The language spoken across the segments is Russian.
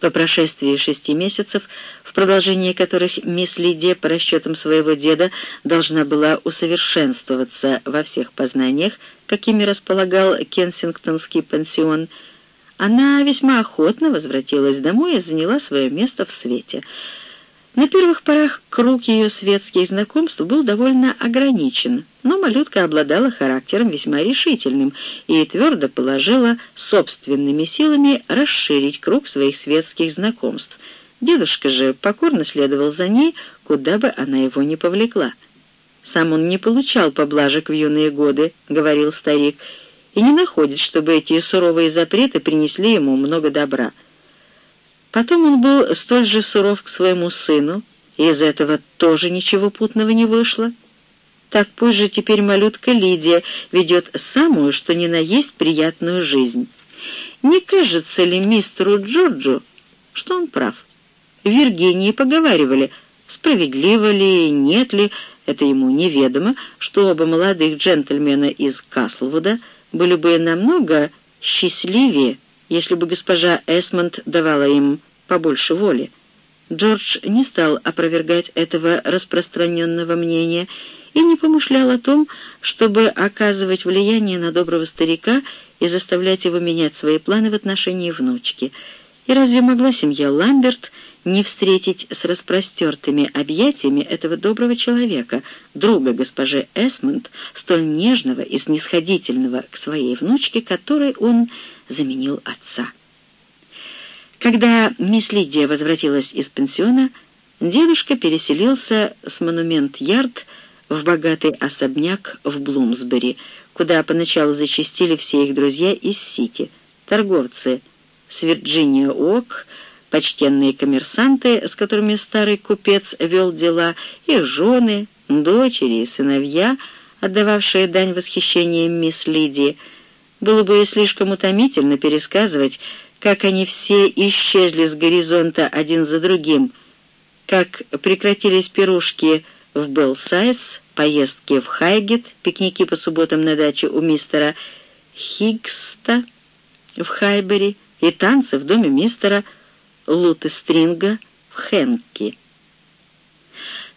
По прошествии шести месяцев, в продолжении которых мисс Лидия, по расчетам своего деда, должна была усовершенствоваться во всех познаниях, какими располагал Кенсингтонский пансион, она весьма охотно возвратилась домой и заняла свое место в свете — на первых порах круг ее светских знакомств был довольно ограничен, но малютка обладала характером весьма решительным и твердо положила собственными силами расширить круг своих светских знакомств. Дедушка же покорно следовал за ней, куда бы она его ни повлекла. «Сам он не получал поблажек в юные годы», — говорил старик, «и не находит, чтобы эти суровые запреты принесли ему много добра». Потом он был столь же суров к своему сыну, и из этого тоже ничего путного не вышло. Так позже теперь малютка Лидия ведет самую, что ни на есть, приятную жизнь. Не кажется ли мистеру Джорджу, что он прав? В Виргинии поговаривали, справедливо ли, нет ли, это ему неведомо, что оба молодых джентльмена из Каслвуда были бы намного счастливее, если бы госпожа Эсмонд давала им побольше воли. Джордж не стал опровергать этого распространенного мнения и не помышлял о том, чтобы оказывать влияние на доброго старика и заставлять его менять свои планы в отношении внучки. И разве могла семья Ламберт не встретить с распростертыми объятиями этого доброго человека, друга госпожи Эсмонд, столь нежного и снисходительного к своей внучке, которой он заменил отца. Когда мисс Лидия возвратилась из пенсиона, дедушка переселился с Монумент-Ярд в богатый особняк в Блумсбери, куда поначалу зачастили все их друзья из Сити, торговцы с Вирджиния Ок, почтенные коммерсанты, с которыми старый купец вел дела, их жены, дочери и сыновья, отдававшие дань восхищения мисс Лидии. Было бы слишком утомительно пересказывать, как они все исчезли с горизонта один за другим, как прекратились пирушки в Белсайз, поездки в Хайгет, пикники по субботам на даче у мистера Хиггста в Хайбери и танцы в доме мистера Лутестринга в Хенки.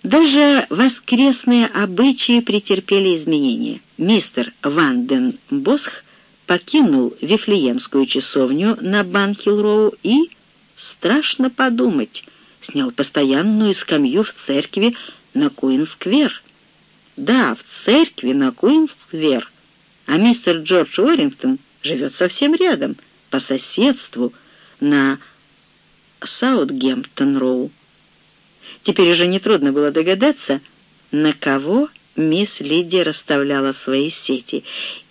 Даже воскресные обычаи претерпели изменения. Мистер Ванден Босх покинул Вифлеемскую часовню на Банхилл-Роу и, страшно подумать, снял постоянную скамью в церкви на Куин-сквер. Да, в церкви на Куин-сквер. А мистер Джордж Уоррингтон живет совсем рядом, по соседству, на Саутгемптон-Роу. Теперь уже нетрудно было догадаться, на кого мисс Лидия расставляла свои сети,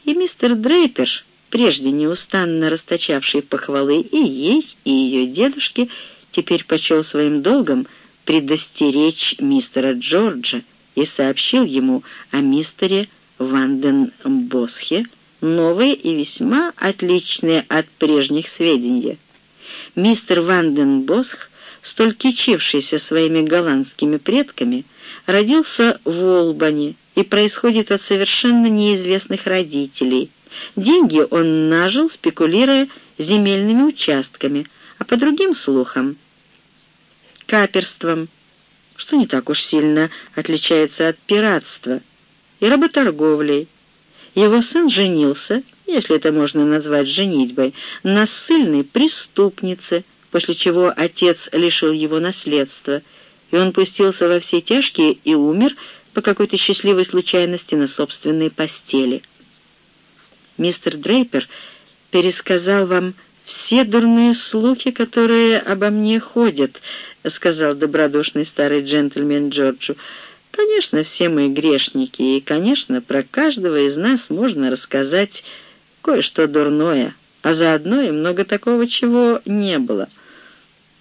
и мистер Дрейпер прежде неустанно расточавший похвалы и ей, и ее дедушке, теперь почел своим долгом предостеречь мистера Джорджа и сообщил ему о мистере Ванденбосхе новые и весьма отличные от прежних сведения. Мистер Ванденбосх, столь кичившийся своими голландскими предками, родился в Олбани и происходит от совершенно неизвестных родителей – Деньги он нажил, спекулируя земельными участками, а по другим слухам — каперством, что не так уж сильно отличается от пиратства, и работорговлей. Его сын женился, если это можно назвать женитьбой, на ссыльной преступнице, после чего отец лишил его наследства, и он пустился во все тяжкие и умер по какой-то счастливой случайности на собственной постели мистер Дрейпер пересказал вам все дурные слухи, которые обо мне ходят», — сказал добродушный старый джентльмен Джорджу. «Конечно, все мы грешники, и, конечно, про каждого из нас можно рассказать кое-что дурное, а заодно и много такого, чего не было.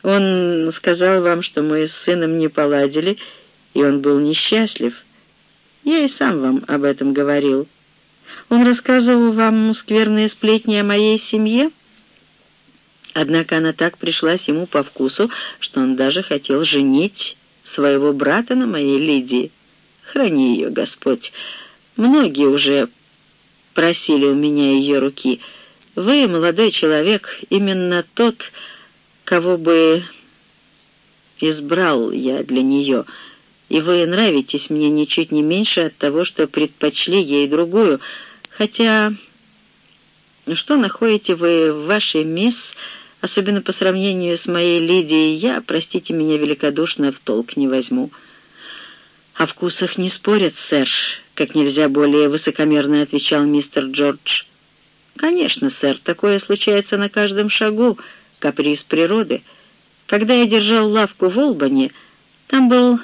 Он сказал вам, что мы с сыном не поладили, и он был несчастлив. Я и сам вам об этом говорил». Он рассказывал вам скверные сплетни о моей семье?» Однако она так пришлась ему по вкусу, что он даже хотел женить своего брата на моей Лидии. Храни ее, Господь. Многие уже просили у меня ее руки. Вы, молодой человек, именно тот, кого бы избрал я для нее, и вы нравитесь мне ничуть не меньше от того, что предпочли ей другую, хотя... Что находите вы в вашей мисс, особенно по сравнению с моей Лидией, я, простите меня великодушно, в толк не возьму». «О вкусах не спорят, сэр», — как нельзя более высокомерно отвечал мистер Джордж. «Конечно, сэр, такое случается на каждом шагу, каприз природы. Когда я держал лавку в Олбани, там был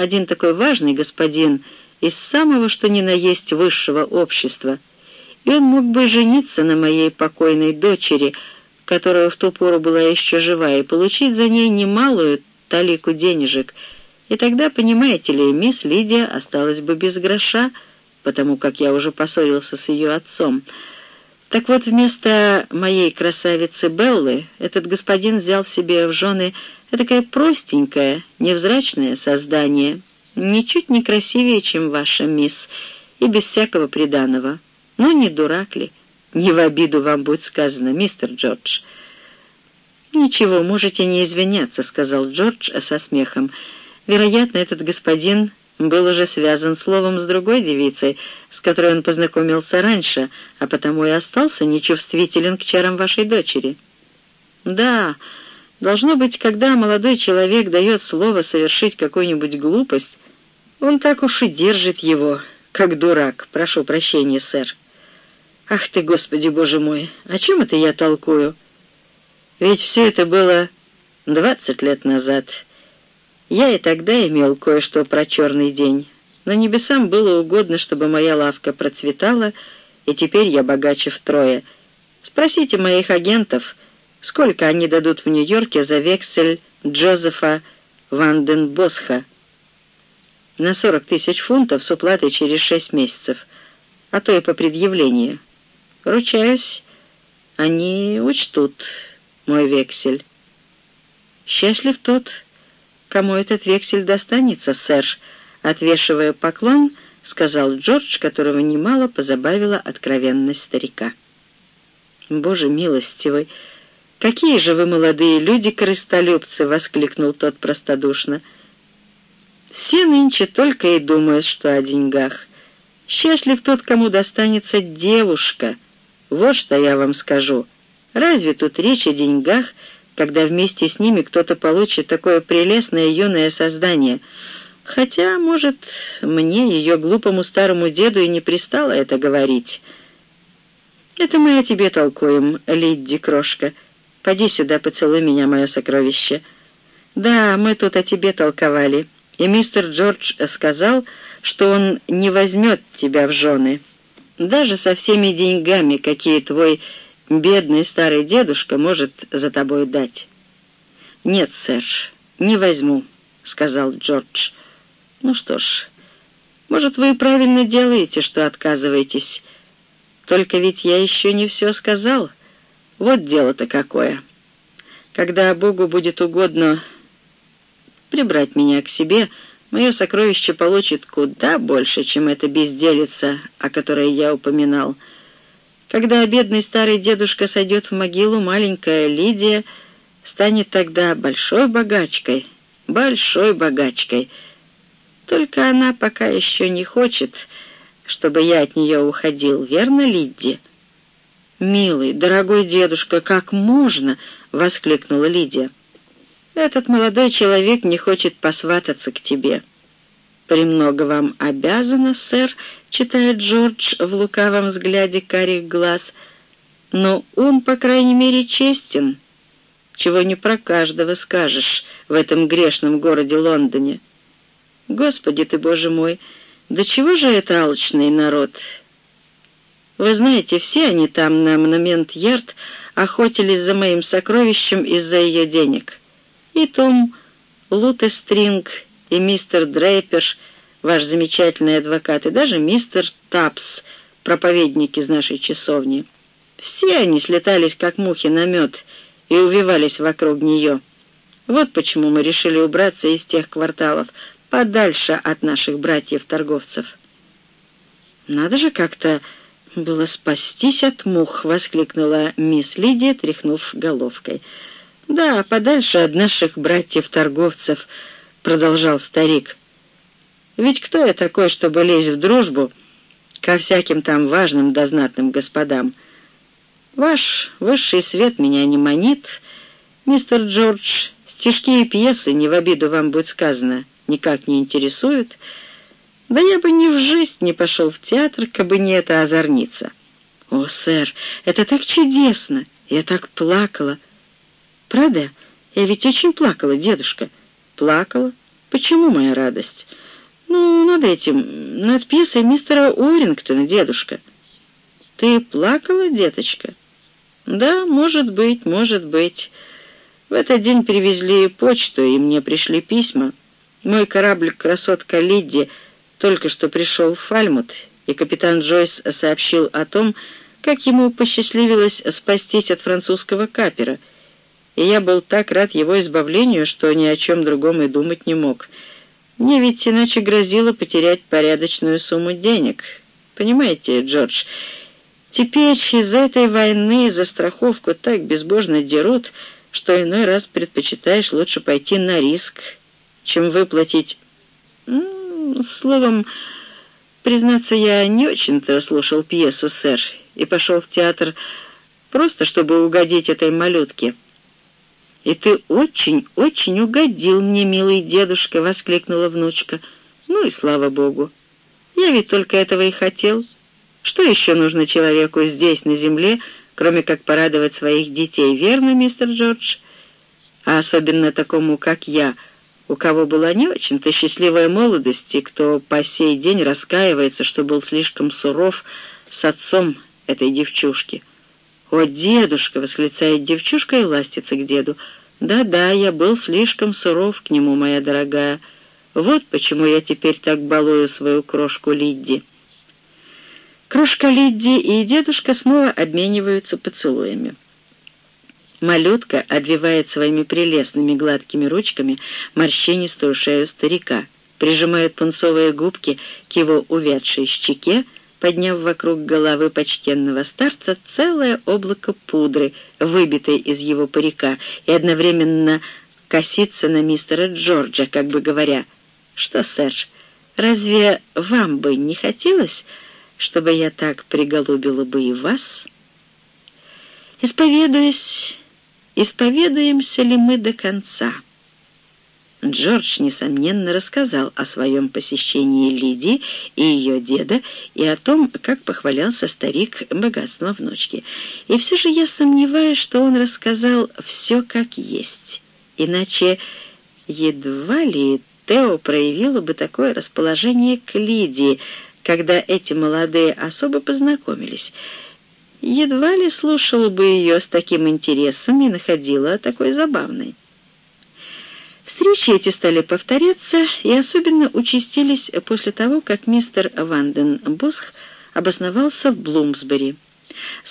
один такой важный господин из самого что ни на есть высшего общества, и он мог бы жениться на моей покойной дочери, которая в ту пору была еще жива, и получить за ней немалую талику денежек — и тогда, понимаете ли, мисс Лидия осталась бы без гроша, потому как я уже поссорился с ее отцом. Так вот, вместо моей красавицы Беллы этот господин взял себе в жены такое простенькое, невзрачное создание, ничуть не красивее, чем ваша мисс, и без всякого приданого. Ну, не дурак ли? Не в обиду вам будет сказано, мистер Джордж. «Ничего, можете не извиняться», — сказал Джордж со смехом. Вероятно, этот господин был уже связан словом с другой девицей, с которой он познакомился раньше, а потому и остался нечувствителен к чарам вашей дочери. Да, должно быть, когда молодой человек дает слово совершить какую-нибудь глупость, он так уж и держит его, как дурак. Прошу прощения, сэр. Ах ты, Господи, Боже мой, о чем это я толкую? Ведь все это было двадцать лет назад — я и тогда имел кое-что про черный день, но небесам было угодно, чтобы моя лавка процветала, и теперь я богаче втрое. Спросите моих агентов, сколько они дадут в Нью-Йорке за вексель Джозефа Ванденбосха на 40 тысяч фунтов с уплатой через шесть месяцев, а то и по предъявлению. Ручаюсь, они учтут мой вексель. Счастлив тот, кому этот вексель достанется, сэр?» Отвешивая поклон, сказал Джордж, которого немало позабавила откровенность старика. «Боже милостивый! Какие же вы молодые люди-корыстолюбцы!» — воскликнул тот простодушно. «Все нынче только и думают, что о деньгах. Счастлив тот, кому достанется девушка. Вот что я вам скажу. Разве тут речь о деньгах, когда вместе с ними кто-то получит такое прелестное юное создание. Хотя, может, мне, ее глупому старому деду, и не пристало это говорить. Это мы о тебе толкуем, Лидди, крошка. Поди сюда, поцелуй меня, мое сокровище. Да, мы тут о тебе толковали, и мистер Джордж сказал, что он не возьмет тебя в жены. Даже со всеми деньгами, какие твой бедный старый дедушка может за тобой дать». «Нет, сэр, не возьму», — сказал Джордж. «Ну что ж, может, вы правильно делаете, что отказываетесь. Только ведь я еще не все сказал. Вот дело-то какое. Когда Богу будет угодно прибрать меня к себе, мое сокровище получит куда больше, чем эта безделица, о которой я упоминал». Когда бедный старый дедушка сойдет в могилу, маленькая Лидия станет тогда большой богачкой, большой богачкой. Только она пока еще не хочет, чтобы я от нее уходил, верно, Лидия? «Милый, дорогой дедушка, как можно?» — воскликнула Лидия. «Этот молодой человек не хочет посвататься к тебе». «Премного вам обязана, сэр», — читает Джордж в лукавом взгляде карих глаз. «Но ум, по крайней мере, честен, чего не про каждого скажешь в этом грешном городе Лондоне. Господи ты, Боже мой, да чего же это алчный народ?» Вы знаете, все они там на Монумент-Ярд охотились за моим сокровищем из-за ее денег. И Том Лутестринг, и мистер Дрейпер, ваш замечательный адвокат, и даже мистер Тапс, проповедник из нашей часовни. Все они слетались, как мухи на мед, и увивались вокруг нее. Вот почему мы решили убраться из тех кварталов, подальше от наших братьев-торговцев. «Надо же как-то было спастись от мух!» — воскликнула мисс Лидия, тряхнув головкой. «Да, подальше от наших братьев-торговцев», — продолжал старик. «Ведь кто я такой, чтобы лезть в дружбу ко всяким там важным дознатным господам? Ваш высший свет меня не манит, мистер Джордж, стишки и пьесы, не в обиду вам будет сказано, никак не интересуют. Да я бы ни в жизнь не пошел в театр, кабы не эта озорница». «О, сэр, это так чудесно! Я так плакала!» «Правда? Я ведь очень плакала, дедушка». «Плакала? Почему моя радость?» «Ну, над этим, над пьесой мистера Уоррингтона, дедушка». «Ты плакала, деточка?» «Да, может быть, может быть. В этот день привезли почту, и мне пришли письма. Мой корабль «Красотка Лидди» только что пришел в Фальмут, и капитан Джойс сообщил о том, как ему посчастливилось спастись от французского капера — и я был так рад его избавлению, что ни о чем другом и думать не мог. Мне ведь иначе грозило потерять порядочную сумму денег. Понимаете, Джордж, теперь из-за этой войны за страховку так безбожно дерут, что иной раз предпочитаешь лучше пойти на риск, чем выплатить... Словом, признаться, я не очень-то слушал пьесу, сэр, и пошел в театр просто, чтобы угодить этой малютке. «И ты очень-очень угодил мне, милый дедушка!» — воскликнула внучка. «Ну и слава богу! Я ведь только этого и хотел. Что еще нужно человеку здесь, на земле, кроме как порадовать своих детей, верно, мистер Джордж? А особенно такому, как я, у кого была не очень-то счастливая молодость, и кто по сей день раскаивается, что был слишком суров с отцом этой девчушки». «О, дедушка!» — восклицает девчушка и ластится к деду. «Да-да, я был слишком суров к нему, моя дорогая. Вот почему я теперь так балую свою крошку Лидди». Крошка Лидди и дедушка снова обмениваются поцелуями. Малютка обвивает своими прелестными гладкими ручками морщинистую шею старика, прижимает пунцовые губки к его увядшей щеке, подняв вокруг головы почтенного старца целое облако пудры, выбитой из его парика, и одновременно косится на мистера Джорджа, как бы говоря, «Что, сэр, разве вам бы не хотелось, чтобы я так приголубила бы и вас?» Исповедуясь, исповедуемся ли мы до конца?» Джордж, несомненно, рассказал о своем посещении Лидии и ее деда и о том, как похвалялся старик богатством внучки. И все же я сомневаюсь, что он рассказал все как есть. Иначе едва ли Тео проявила бы такое расположение к Лидии, когда эти молодые особо познакомились. Едва ли слушала бы ее с таким интересом и находила такой забавной. Встречи эти стали повторяться и особенно участились после того, как мистер Ванден Босх обосновался в Блумсбери.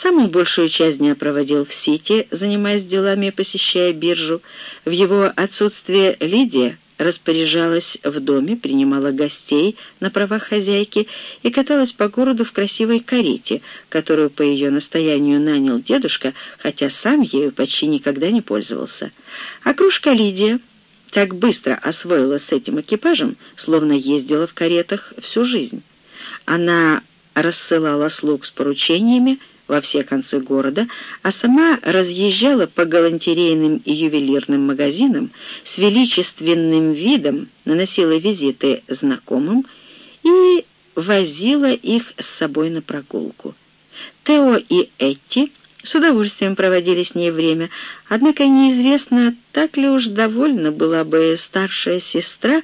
Самую большую часть дня проводил в Сити, занимаясь делами и посещая биржу. В его отсутствие Лидия распоряжалась в доме, принимала гостей на правах хозяйки и каталась по городу в красивой карете, которую по ее настоянию нанял дедушка, хотя сам ею почти никогда не пользовался. А кружка Лидия так быстро освоилась с этим экипажем, словно ездила в каретах всю жизнь. Она рассылала слуг с поручениями во все концы города, а сама разъезжала по галантерейным и ювелирным магазинам с величественным видом, наносила визиты знакомым и возила их с собой на прогулку. Тео и Этти с удовольствием проводили с ней время, однако неизвестно, так ли уж довольна была бы старшая сестра,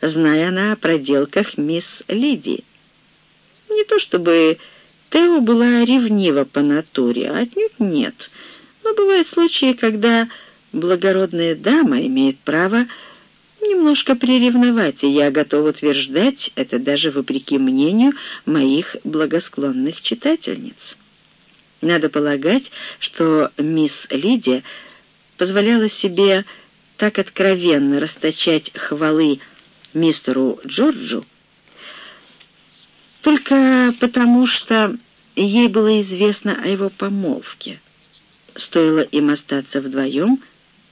зная она о проделках мисс Лидии. Не то чтобы Тео была ревнива по натуре, а отнюдь нет. Но бывают случаи, когда благородная дама имеет право немножко приревновать, и я готов утверждать это даже вопреки мнению моих благосклонных читательниц. Надо полагать, что мисс Лидия позволяла себе так откровенно расточать хвалы мистеру Джорджу, только потому что ей было известно о его помолвке. Стоило им остаться вдвоем,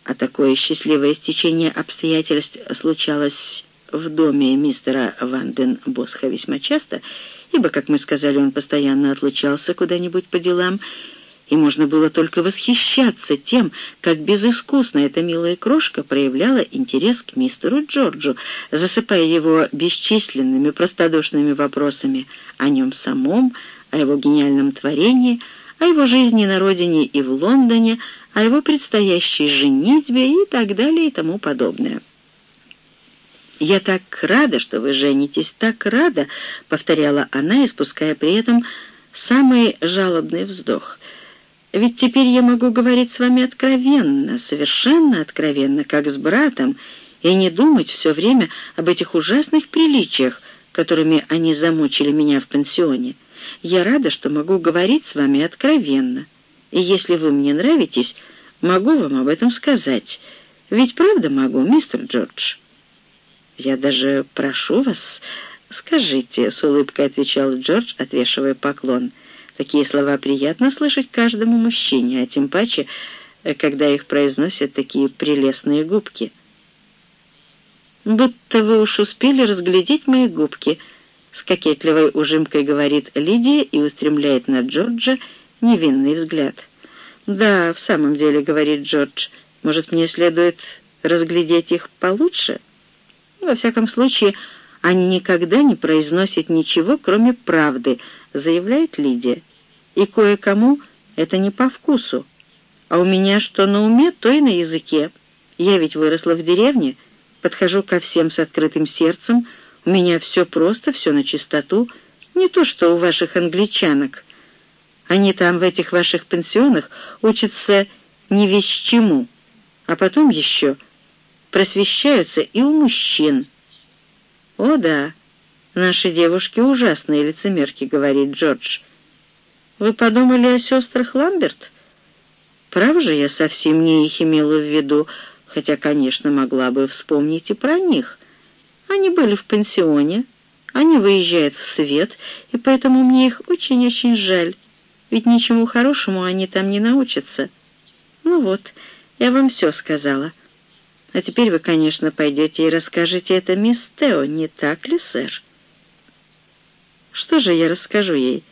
а такое счастливое стечение обстоятельств случалось в доме мистера Ванден Босха весьма часто, ибо, как мы сказали, он постоянно отлучался куда-нибудь по делам, и можно было только восхищаться тем, как безыскусно эта милая крошка проявляла интерес к мистеру Джорджу, засыпая его бесчисленными простодушными вопросами о нем самом, о его гениальном творении, о его жизни на родине и в Лондоне, о его предстоящей женитьбе и так далее и тому подобное. «Я так рада, что вы женитесь, так рада!» — повторяла она, испуская при этом самый жалобный вздох. «Ведь теперь я могу говорить с вами откровенно, совершенно откровенно, как с братом, и не думать все время об этих ужасных приличиях, которыми они замучили меня в пансионе. Я рада, что могу говорить с вами откровенно, и если вы мне нравитесь, могу вам об этом сказать. Ведь правда могу, мистер Джордж?» «Я даже прошу вас, скажите», — с улыбкой отвечал Джордж, отвешивая поклон. «Такие слова приятно слышать каждому мужчине, а тем паче, когда их произносят такие прелестные губки». «Будто вы уж успели разглядеть мои губки», — с кокетливой ужимкой говорит Лидия и устремляет на Джорджа невинный взгляд. «Да, в самом деле», — говорит Джордж, — «может, мне следует разглядеть их получше?» Во всяком случае, они никогда не произносят ничего, кроме правды, заявляет Лидия. И кое-кому это не по вкусу. А у меня что на уме, то и на языке. Я ведь выросла в деревне, подхожу ко всем с открытым сердцем, меня все просто, все на чистоту, не то что у ваших англичанок. Они там в этих ваших пансионах учатся не весь чему, а потом еще просвещаются и у мужчин. «О да, наши девушки ужасные лицемерки», — говорит Джордж. «Вы подумали о сестрах Ламберт?» «Прав же, я совсем не их имела в виду, хотя, конечно, могла бы вспомнить и про них. Они были в пансионе, они выезжают в свет, и поэтому мне их очень-очень жаль, ведь ничему хорошему они там не научатся. Ну вот, я вам все сказала». А теперь вы, конечно, пойдете и расскажете это мисс Тео, не так ли, сэр? Что же я расскажу ей?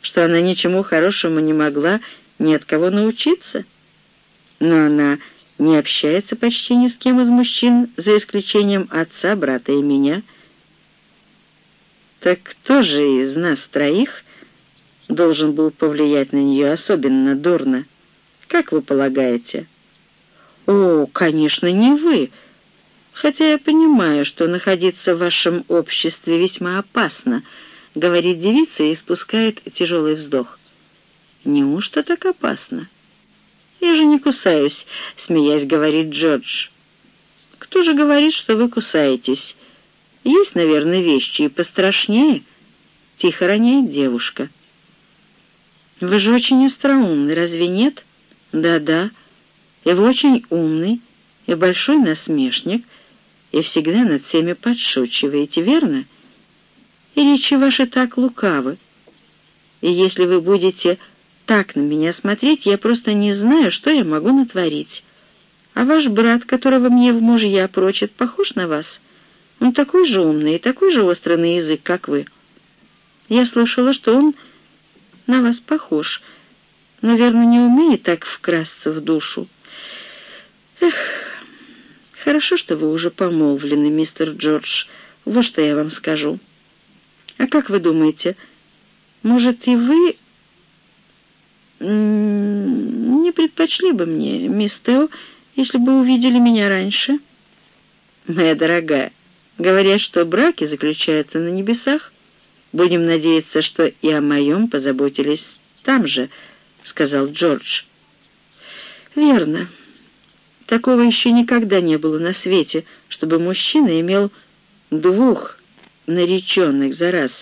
Что она ничему хорошему не могла ни от кого научиться? Но она не общается почти ни с кем из мужчин, за исключением отца, брата и меня. Так кто же из нас троих должен был повлиять на нее особенно дурно? Как вы полагаете?» «О, конечно, не вы. Хотя я понимаю, что находиться в вашем обществе весьма опасно», — говорит девица и спускает тяжелый вздох. «Неужто так опасно?» «Я же не кусаюсь», — смеясь говорит Джордж. «Кто же говорит, что вы кусаетесь? Есть, наверное, вещи и пострашнее», — тихо роняет девушка. «Вы же очень остроумны, разве нет?» «Да-да», и вы очень умный и большой насмешник, и всегда над всеми подшучиваете, верно? И речи ваши так лукавы. И если вы будете так на меня смотреть, я просто не знаю, что я могу натворить. А ваш брат, которого мне в мужья прочит, похож на вас? Он такой же умный и такой же острый на язык, как вы. Я слышала, что он на вас похож, но, верно, не умеет так вкрасться в душу. Эх, хорошо, что вы уже помолвлены, мистер Джордж. Вот что я вам скажу. А как вы думаете, может, и вы не предпочли бы мне, мисс Тео, если бы увидели меня раньше? Моя дорогая, говорят, что браки заключаются на небесах. Будем надеяться, что и о моем позаботились там же, — сказал Джордж. «Верно. Такого еще никогда не было на свете, чтобы мужчина имел двух нареченных за раз.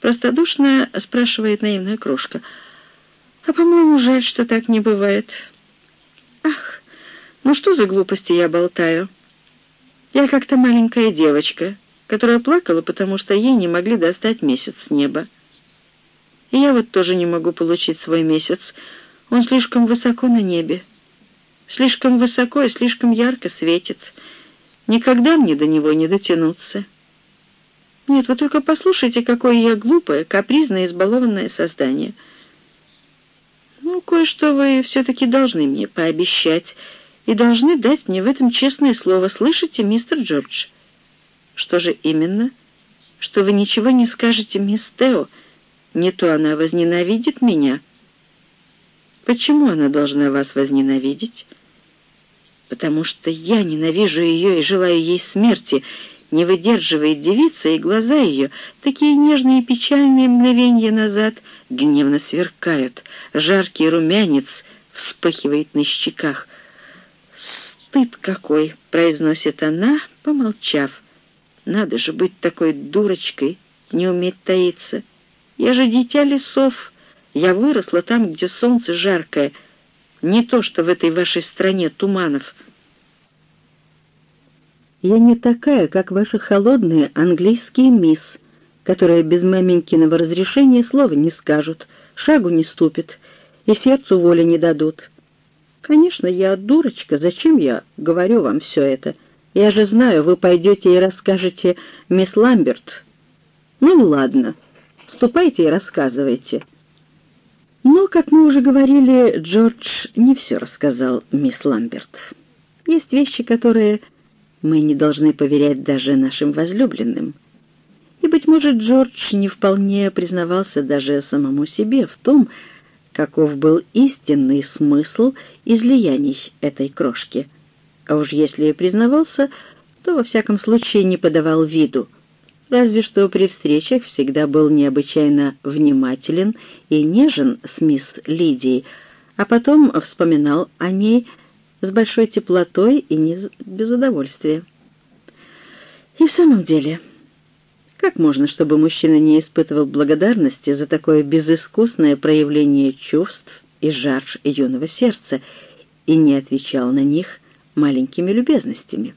Простодушно спрашивает наивная крошка. А, по-моему, жаль, что так не бывает. Ах, ну что за глупости я болтаю? Я как-то маленькая девочка, которая плакала, потому что ей не могли достать месяц с неба. И я вот тоже не могу получить свой месяц. Он слишком высоко на небе. Слишком высоко и слишком ярко светит. Никогда мне до него не дотянуться. Нет, вы только послушайте, какое я глупое, капризное, избалованное создание. Ну, кое-что вы все-таки должны мне пообещать и должны дать мне в этом честное слово. Слышите, мистер Джордж? Что же именно? Что вы ничего не скажете мисс Тео? Не то она возненавидит меня. Почему она должна вас возненавидеть? Потому что я ненавижу ее и желаю ей смерти, не выдерживает девица, и глаза ее, такие нежные и печальные мгновенья назад, гневно сверкают, жаркий румянец вспыхивает на щеках. «Стыд какой!» — произносит она, помолчав. «Надо же быть такой дурочкой, не уметь таиться. Я же дитя лесов, я выросла там, где солнце жаркое, не то, что в этой вашей стране туманов». Я не такая, как ваши холодные английские мисс, которые без маменькиного разрешения слова не скажут, шагу не ступят и сердцу воли не дадут. Конечно, я дурочка, зачем я говорю вам все это? Я же знаю, вы пойдете и расскажете мисс Ламберт. Ну, ладно, ступайте и рассказывайте. Но, как мы уже говорили, Джордж не все рассказал мисс Ламберт. Есть вещи, которые мы не должны поверять даже нашим возлюбленным. И, быть может, Джордж не вполне признавался даже самому себе в том, каков был истинный смысл излияний этой крошки. А уж если и признавался, то во всяком случае не подавал виду, разве что при встречах всегда был необычайно внимателен и нежен с мисс Лидией, а потом вспоминал о ней с большой теплотой и не без удовольствия. И в самом деле, как можно, чтобы мужчина не испытывал благодарности за такое безыскусное проявление чувств и жар юного сердца и не отвечал на них маленькими любезностями?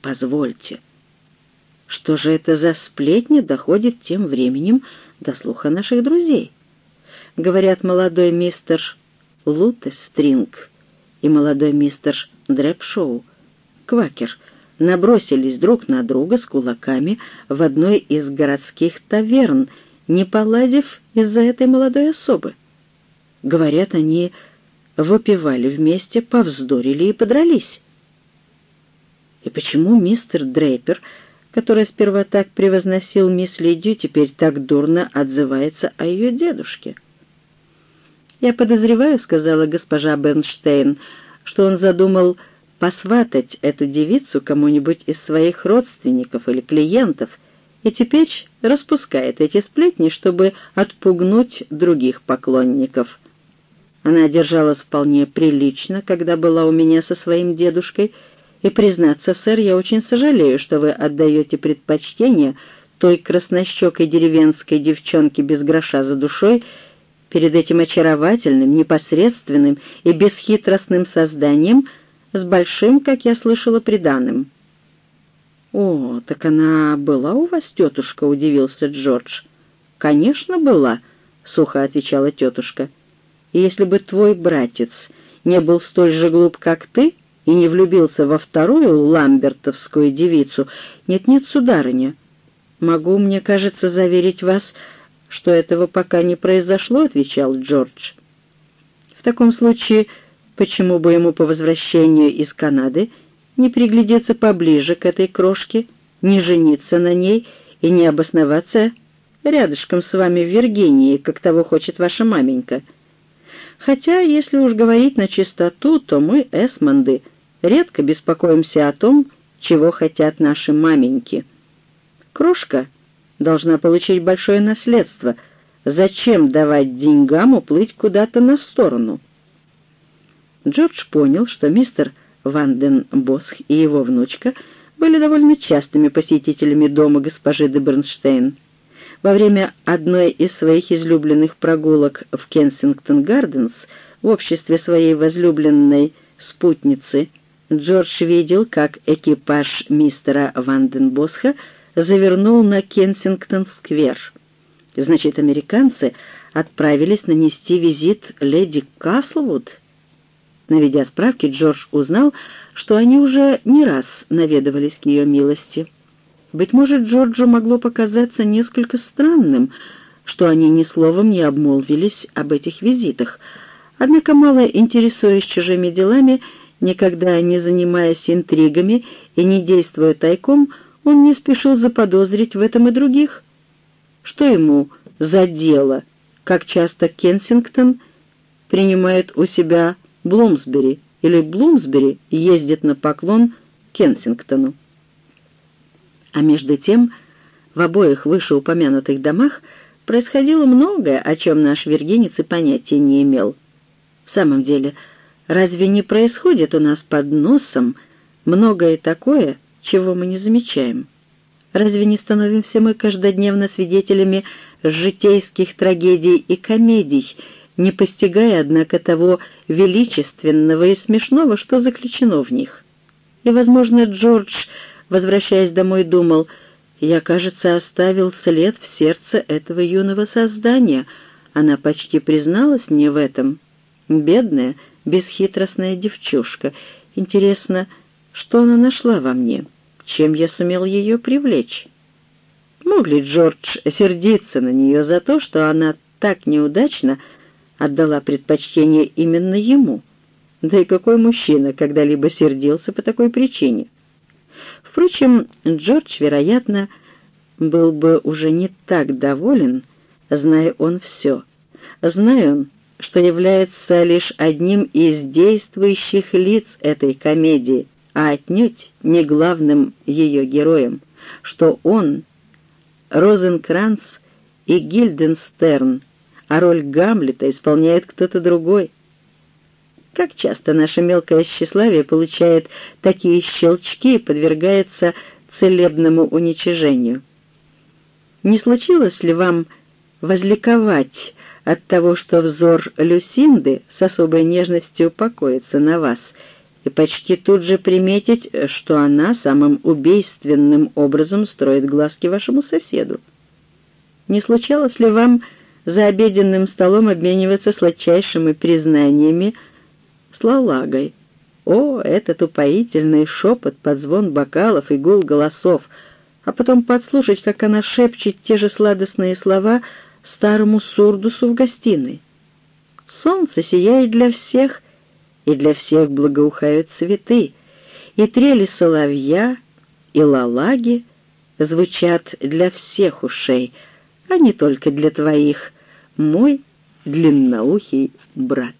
Позвольте, что же это за сплетни доходит тем временем до слуха наших друзей? Говорят, молодой мистер Лутестринг и молодой мистер Дрэпшоу, квакер, набросились друг на друга с кулаками в одной из городских таверн, не поладив из-за этой молодой особы. Говорят, они выпивали вместе, повздорили и подрались. И почему мистер Дрейпер, который сперва так превозносил мисс Лидию, теперь так дурно отзывается о ее дедушке? «Я подозреваю», — сказала госпожа Бернштейн, «что он задумал посватать эту девицу кому-нибудь из своих родственников или клиентов и теперь распускает эти сплетни, чтобы отпугнуть других поклонников». Она держалась вполне прилично, когда была у меня со своим дедушкой, и, признаться, сэр, я очень сожалею, что вы отдаете предпочтение той краснощекой деревенской девчонке без гроша за душой, перед этим очаровательным, непосредственным и бесхитростным созданием с большим, как я слышала, приданым. «О, так она была у вас, тетушка?» — удивился Джордж. «Конечно, была», — сухо отвечала тетушка. «И если бы твой братец не был столь же глуп, как ты, и не влюбился во вторую ламбертовскую девицу, нет-нет, сударыня, могу, мне кажется, заверить вас, что этого пока не произошло», — отвечал Джордж. «В таком случае, почему бы ему по возвращению из Канады не приглядеться поближе к этой крошке, не жениться на ней и не обосноваться рядышком с вами в Виргинии, как того хочет ваша маменька? Хотя, если уж говорить на чистоту, то мы, эсмонды, редко беспокоимся о том, чего хотят наши маменьки. Крошка — должна получить большое наследство. Зачем давать деньгам уплыть куда-то на сторону? Джордж понял, что мистер Ванден Босх и его внучка были довольно частыми посетителями дома госпожи де Бернштейн. Во время одной из своих излюбленных прогулок в Кенсингтон-Гарденс в обществе своей возлюбленной спутницы Джордж видел, как экипаж мистера Ванденбосха завернул на Кенсингтон-сквер. Значит, американцы отправились нанести визит леди Каслвуд. Наведя справки, Джордж узнал, что они уже не раз наведывались к ее милости. Быть может, Джорджу могло показаться несколько странным, что они ни словом не обмолвились об этих визитах, однако, мало интересуясь чужими делами, никогда не занимаясь интригами и не действуя тайком, он не спешил заподозрить в этом и других. Что ему за дело, как часто Кенсингтон принимает у себя Блумсбери или Блумсбери ездит на поклон Кенсингтону. А между тем в обоих вышеупомянутых домах происходило многое, о чем наш вергинец и понятия не имел. В самом деле, разве не происходит у нас под носом многое такое, чего мы не замечаем? Разве не становимся мы каждодневно свидетелями житейских трагедий и комедий, не постигая, однако, того величественного и смешного, что заключено в них. И, возможно, Джордж, возвращаясь домой, думал, «Я, кажется, оставил след в сердце этого юного создания. Она почти призналась мне в этом. Бедная, бесхитростная девчушка. Интересно, что она нашла во мне? Чем я сумел ее привлечь?» Мог ли Джордж сердиться на нее за то, что она так неудачно отдала предпочтение именно ему. Да и какой мужчина когда-либо сердился по такой причине? Впрочем, Джордж, вероятно, был бы уже не так доволен, зная он все. Зная он, что является лишь одним из действующих лиц этой комедии, а отнюдь не главным ее героем, что он, Розенкранц и Гильденстерн — а роль Гамлета исполняет кто-то другой. Как часто наше мелкое тщеславие получает такие щелчки и подвергается целебному уничижению. Не случилось ли вам возликовать от того, что взор Люсинды с особой нежностью покоится на вас, и почти тут же приметить, что она самым убийственным образом строит глазки вашему соседу? Не случалось ли вам за обеденным столом обмениваться сладчайшими признаниями с Лалагой. О, этот упоительный шепот под звон бокалов и гул голосов, а потом подслушать, как она шепчет те же сладостные слова старому сурдусу в гостиной. Солнце сияет для всех, и для всех благоухают цветы, и трели соловья, и лалаги звучат для всех ушей, а не только для твоих, мой длинноухий брат.